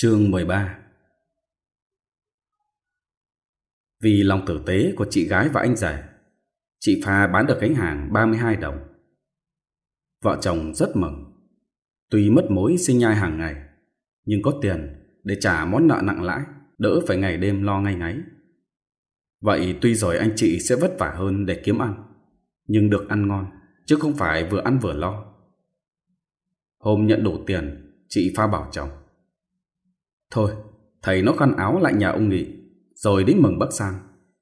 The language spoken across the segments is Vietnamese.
Chương 13 Vì lòng tử tế của chị gái và anh rể, chị Pha bán được cánh hàng 32 đồng. Vợ chồng rất mừng. Tuy mất mối sinh nhai hàng ngày, nhưng có tiền để trả món nợ nặng lãi, đỡ phải ngày đêm lo ngay ngáy. Vậy tuy rồi anh chị sẽ vất vả hơn để kiếm ăn, nhưng được ăn ngon, chứ không phải vừa ăn vừa lo. Hôm nhận đủ tiền, chị Pha bảo chồng Thôi, thầy nó khăn áo lại nhà ông nghỉ rồi đến mừng bác sang.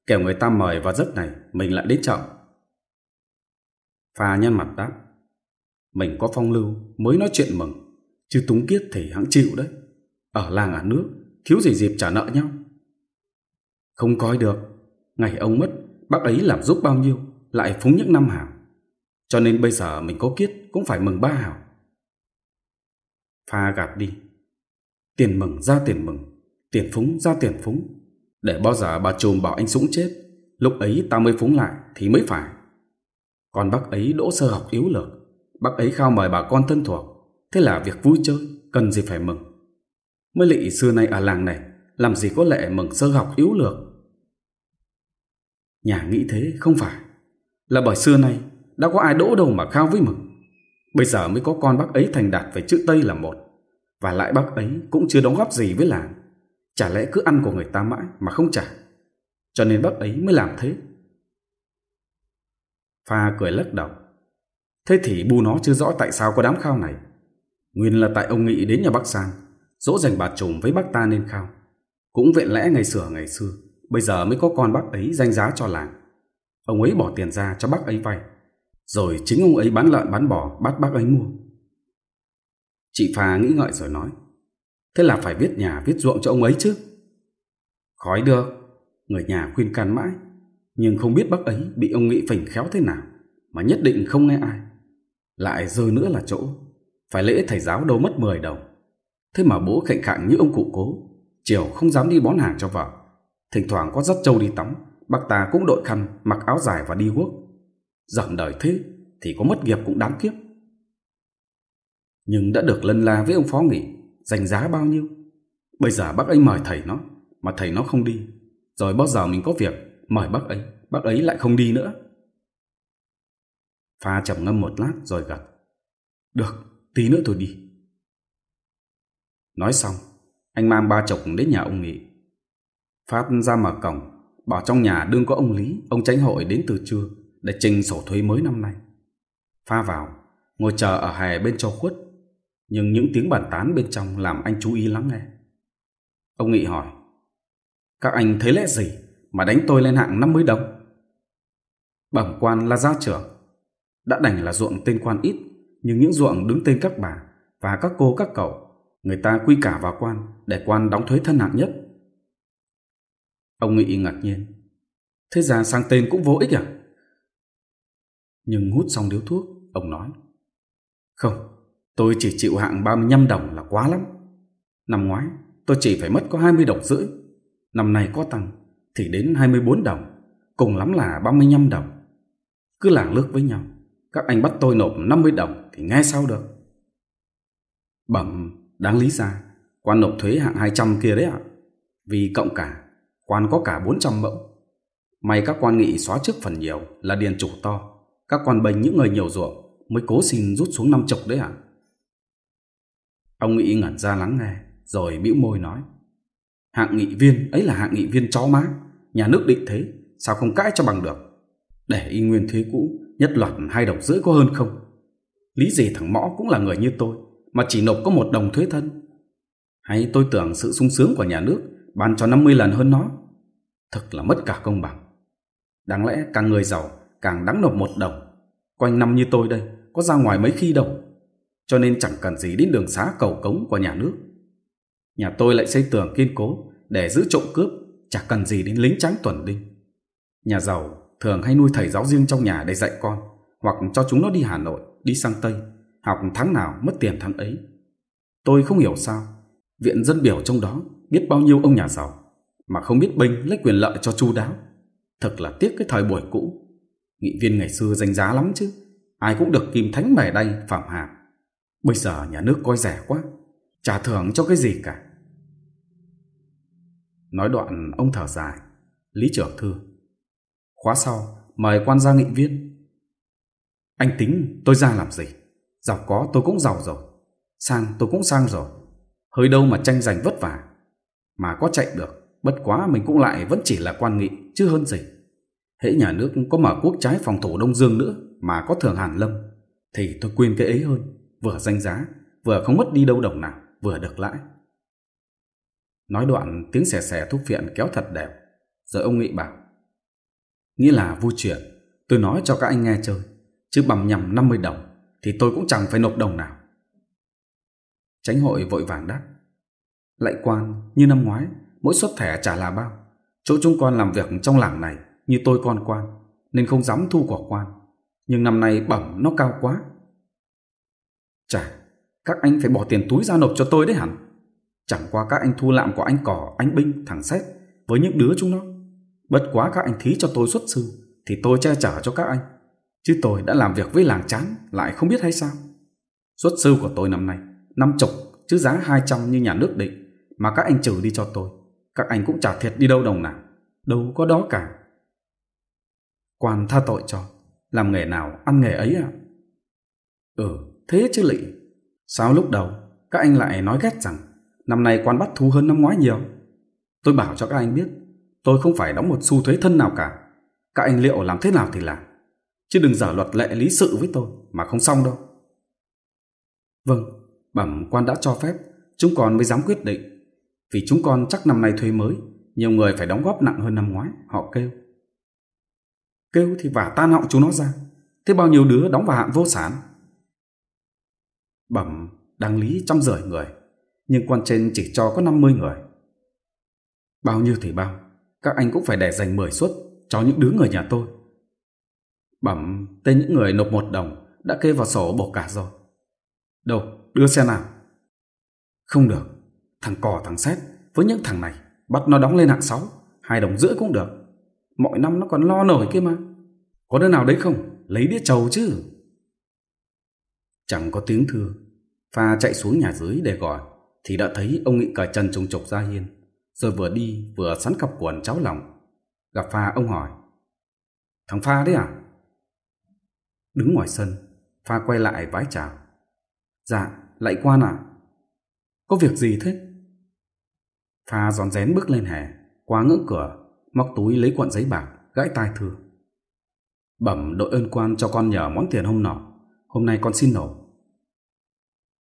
Kẻo người ta mời vào giấc này, mình lại đến chậm. Phà nhăn mặt đáp. Mình có phong lưu mới nói chuyện mừng, chứ túng kiết thì hãng chịu đấy. Ở làng ở nước, thiếu gì dịp trả nợ nhau. Không coi được, ngày ông mất, bác ấy làm giúp bao nhiêu, lại phúng những năm hào Cho nên bây giờ mình có kiết cũng phải mừng ba hào Phà gạt đi, Tiền mừng ra tiền mừng, tiền phúng ra tiền phúng. Để bao giờ bà trùm bảo anh súng chết, lúc ấy ta mới phúng lại thì mới phải. Còn bác ấy đỗ sơ học yếu lược, bác ấy khao mời bà con thân thuộc. Thế là việc vui chơi, cần gì phải mừng. Mới lị xưa nay ở làng này, làm gì có lệ mừng sơ học yếu lược. Nhà nghĩ thế không phải, là bởi xưa nay đã có ai đỗ đâu mà khao với mừng. Bây giờ mới có con bác ấy thành đạt về chữ Tây là một và lại bác ấy cũng chưa đóng góp gì với làng. Chả lẽ cứ ăn của người ta mãi mà không trả? Cho nên bác ấy mới làm thế. Pha cười lắc đầu. Thế thì bu nó chưa rõ tại sao có đám khao này. Nguyên là tại ông Nghị đến nhà bác Sang, Dỗ dành bà trùm với bác ta nên khao. Cũng vẹn lẽ ngày xưa ngày xưa, Bây giờ mới có con bác ấy danh giá cho làng. Ông ấy bỏ tiền ra cho bác ấy vay. Rồi chính ông ấy bán lợn bán bò bắt bác ấy mua. Chị Phà nghĩ ngợi rồi nói. Thế là phải viết nhà viết ruộng cho ông ấy chứ. Khói được. Người nhà khuyên can mãi. Nhưng không biết bác ấy bị ông Nghị phỉnh khéo thế nào. Mà nhất định không nghe ai. Lại giờ nữa là chỗ. Phải lễ thầy giáo đâu mất 10 đồng. Thế mà bố khệnh khạng như ông cụ cố. Chiều không dám đi bón hàng cho vợ. Thỉnh thoảng có dắt trâu đi tắm. Bác ta cũng đội khăn, mặc áo dài và đi guốc. Dặm đời thế thì có mất nghiệp cũng đáng kiếp nhưng đã được lân la với ông phó nghị dành giá bao nhiêu? Bây giờ bác ấy mời thầy nó, mà thầy nó không đi. Rồi bao giờ mình có việc, mời bác ấy bác ấy lại không đi nữa. Pha trầm ngâm một lát rồi gật. Được, tí nữa tôi đi. Nói xong, anh mang ba chồng đến nhà ông nghị. Phát ra mở cổng, bảo trong nhà đương có ông lý, ông tránh hội đến từ trưa để trình sổ thuế mới năm nay. Pha vào, ngồi chờ ở hè bên cho khuất nhưng những tiếng bàn tán bên trong làm anh chú ý lắng nghe. Ông Nghị hỏi, các anh thấy lẽ gì mà đánh tôi lên hạng 50 đồng? Bẩm quan là gia trưởng, đã đành là ruộng tên quan ít, nhưng những ruộng đứng tên các bà và các cô các cậu, người ta quy cả vào quan để quan đóng thuế thân hạng nhất. Ông Nghị ngạc nhiên, thế ra sang tên cũng vô ích à? Nhưng hút xong điếu thuốc, ông nói, không, Tôi chỉ chịu hạng 35 đồng là quá lắm. Năm ngoái, tôi chỉ phải mất có 20 đồng rưỡi. Năm nay có tăng, thì đến 24 đồng, cùng lắm là 35 đồng. Cứ làng lướt với nhau, các anh bắt tôi nộp 50 đồng thì nghe sao được. Bẩm, đáng lý ra, quan nộp thuế hạng 200 kia đấy ạ. Vì cộng cả, quan có cả 400 mẫu. May các quan nghị xóa trước phần nhiều là điền chủ to. Các quan bênh những người nhiều ruộng mới cố xin rút xuống năm chục đấy ạ. À. Ông Nghị ngẩn ra lắng nghe, rồi bĩu môi nói. Hạng nghị viên ấy là hạng nghị viên chó má, nhà nước định thế, sao không cãi cho bằng được. Để y nguyên thế cũ, nhất loạt hai đồng rưỡi có hơn không? Lý gì thằng Mõ cũng là người như tôi, mà chỉ nộp có một đồng thuế thân. Hay tôi tưởng sự sung sướng của nhà nước ban cho 50 lần hơn nó? Thật là mất cả công bằng. Đáng lẽ càng người giàu càng đáng nộp một đồng. Quanh năm như tôi đây, có ra ngoài mấy khi đồng cho nên chẳng cần gì đến đường xá cầu cống của nhà nước. Nhà tôi lại xây tường kiên cố để giữ trộm cướp, chẳng cần gì đến lính tránh tuần đinh. Nhà giàu thường hay nuôi thầy giáo riêng trong nhà để dạy con, hoặc cho chúng nó đi Hà Nội, đi sang Tây, học tháng nào mất tiền tháng ấy. Tôi không hiểu sao, viện dân biểu trong đó biết bao nhiêu ông nhà giàu, mà không biết bênh lấy quyền lợi cho chu đáo. Thật là tiếc cái thời buổi cũ. Nghị viên ngày xưa danh giá lắm chứ, ai cũng được kim thánh mẻ đây phạm hàm. Bây giờ nhà nước coi rẻ quá, trả thưởng cho cái gì cả. Nói đoạn ông thở dài, Lý trưởng thư. Khóa sau, mời quan gia nghị viên. Anh tính tôi ra làm gì? Giàu có tôi cũng giàu rồi, sang tôi cũng sang rồi. Hơi đâu mà tranh giành vất vả, mà có chạy được Bất quá mình cũng lại vẫn chỉ là quan nghị chứ hơn gì. Hễ nhà nước có mở quốc trái phòng thủ Đông Dương nữa mà có thường Hàn Lâm thì tôi quên cái ấy hơn vừa danh giá, vừa không mất đi đâu đồng nào, vừa được lãi. Nói đoạn tiếng xè xè thúc phiện kéo thật đều, rồi ông Nghị bảo. Nghĩa là vui chuyện, tôi nói cho các anh nghe chơi, chứ bằng nhầm 50 đồng thì tôi cũng chẳng phải nộp đồng nào. Tránh hội vội vàng đáp. Lại quan, như năm ngoái, mỗi suất thẻ trả là bao. Chỗ chúng con làm việc trong làng này, như tôi con quan, nên không dám thu quả quan. Nhưng năm nay bẩm nó cao quá, Chà, các anh phải bỏ tiền túi ra nộp cho tôi đấy hẳn. Chẳng qua các anh thu lạm của anh cỏ, anh binh, thằng xét với những đứa chúng nó. Bất quá các anh thí cho tôi xuất sư thì tôi che chở cho các anh. Chứ tôi đã làm việc với làng chán lại không biết hay sao. Xuất sư của tôi năm nay, năm chục chứ giá 200 như nhà nước định mà các anh trừ đi cho tôi. Các anh cũng trả thiệt đi đâu đồng nào. Đâu có đó cả. Quan tha tội cho. Làm nghề nào ăn nghề ấy ạ. À? Ừ, thế chứ lị. Sao lúc đầu các anh lại nói ghét rằng năm nay quan bắt thú hơn năm ngoái nhiều? Tôi bảo cho các anh biết, tôi không phải đóng một xu thuế thân nào cả. Các anh liệu làm thế nào thì làm. Chứ đừng giở luật lệ lý sự với tôi mà không xong đâu. Vâng, bẩm quan đã cho phép, chúng con mới dám quyết định. Vì chúng con chắc năm nay thuê mới, nhiều người phải đóng góp nặng hơn năm ngoái, họ kêu. Kêu thì vả tan họng chúng nó ra, thế bao nhiêu đứa đóng vào hạn vô sản bẩm đăng lý trăm rưỡi người, nhưng quan trên chỉ cho có 50 người. Bao nhiêu thì bao, các anh cũng phải để dành 10 suất cho những đứa người nhà tôi. Bẩm, tên những người nộp một đồng đã kê vào sổ bổ cả rồi. Đâu, đưa xe nào? Không được, thằng cò thằng xét với những thằng này bắt nó đóng lên hạng 6 hai đồng rưỡi cũng được. Mọi năm nó còn lo nổi kia mà. Có đứa nào đấy không? Lấy đĩa trầu chứ. Chẳng có tiếng thưa, pha chạy xuống nhà dưới để gọi, thì đã thấy ông Nghị cởi chân trùng trục ra hiên, rồi vừa đi vừa sắn cặp quần cháu lòng. Gặp pha ông hỏi, Thằng pha đấy à? Đứng ngoài sân, pha quay lại vái chào. Dạ, lại quan ạ, Có việc gì thế? Pha giòn rén bước lên hè, qua ngưỡng cửa, móc túi lấy cuộn giấy bạc, gãi tai thưa. Bẩm đội ơn quan cho con nhờ món tiền hôm nọ hôm nay con xin nổ.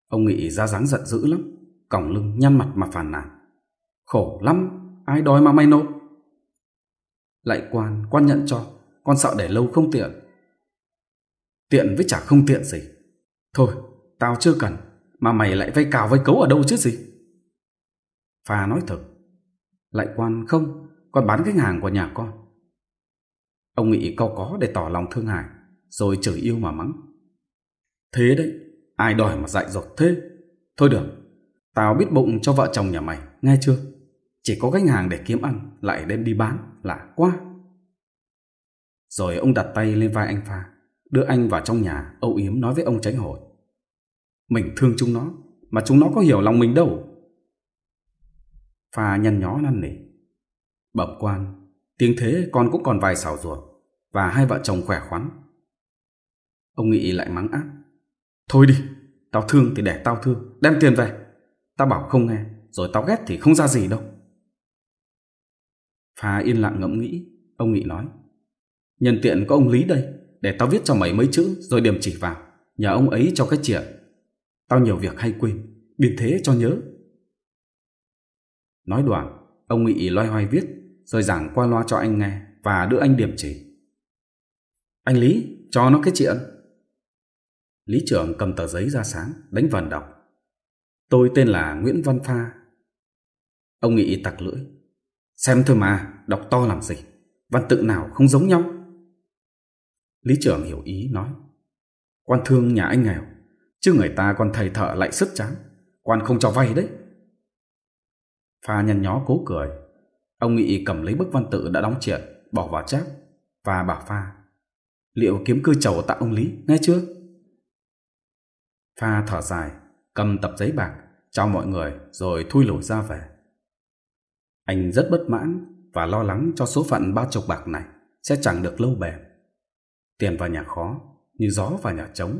Ông Nghị ra dáng giận dữ lắm, còng lưng nhăn mặt mà phàn nàn. Khổ lắm, ai đói mà may nộp. Lại quan, quan nhận cho, con sợ để lâu không tiện. Tiện với chả không tiện gì. Thôi, tao chưa cần, mà mày lại vay cào vay cấu ở đâu chứ gì. Phà nói thật, lại quan không, con bán cái hàng của nhà con. Ông Nghị cau có để tỏ lòng thương hại, rồi chửi yêu mà mắng. Thế đấy, ai đòi mà dại dột thế? Thôi được, tao biết bụng cho vợ chồng nhà mày, nghe chưa? Chỉ có gánh hàng để kiếm ăn, lại đem đi bán, lạ quá. Rồi ông đặt tay lên vai anh Pha, đưa anh vào trong nhà, âu yếm nói với ông tránh hội Mình thương chúng nó, mà chúng nó có hiểu lòng mình đâu. Pha nhăn nhó năn nỉ. Bẩm quan, tiếng thế con cũng còn vài xảo ruột, và hai vợ chồng khỏe khoắn. Ông nghĩ lại mắng ác. Thôi đi, tao thương thì để tao thương, đem tiền về. Tao bảo không nghe, rồi tao ghét thì không ra gì đâu. Phà yên lặng ngẫm nghĩ, ông Nghị nói. Nhân tiện có ông Lý đây, để tao viết cho mày mấy chữ rồi điểm chỉ vào. Nhờ ông ấy cho cái chuyện. Tao nhiều việc hay quên, biến thế cho nhớ. Nói đoạn, ông Nghị loay hoay viết, rồi giảng qua loa cho anh nghe và đưa anh điểm chỉ. Anh Lý, cho nó cái chuyện. Lý trưởng cầm tờ giấy ra sáng, đánh vần đọc. Tôi tên là Nguyễn Văn Pha. Ông Nghị tặc lưỡi. Xem thôi mà, đọc to làm gì. Văn tự nào không giống nhau. Lý trưởng hiểu ý nói. Quan thương nhà anh nghèo, chứ người ta còn thầy thợ lại sức chán, Quan không cho vay đấy. Pha nhăn nhó cố cười. Ông Nghị cầm lấy bức văn tự đã đóng triệt, bỏ vào cháp và bảo Pha. Liệu kiếm cư chầu tạ ông Lý, nghe chưa? Pha thở dài, cầm tập giấy bạc, chào mọi người rồi thui lủi ra về. Anh rất bất mãn và lo lắng cho số phận ba chục bạc này sẽ chẳng được lâu bền. Tiền vào nhà khó, như gió vào nhà trống.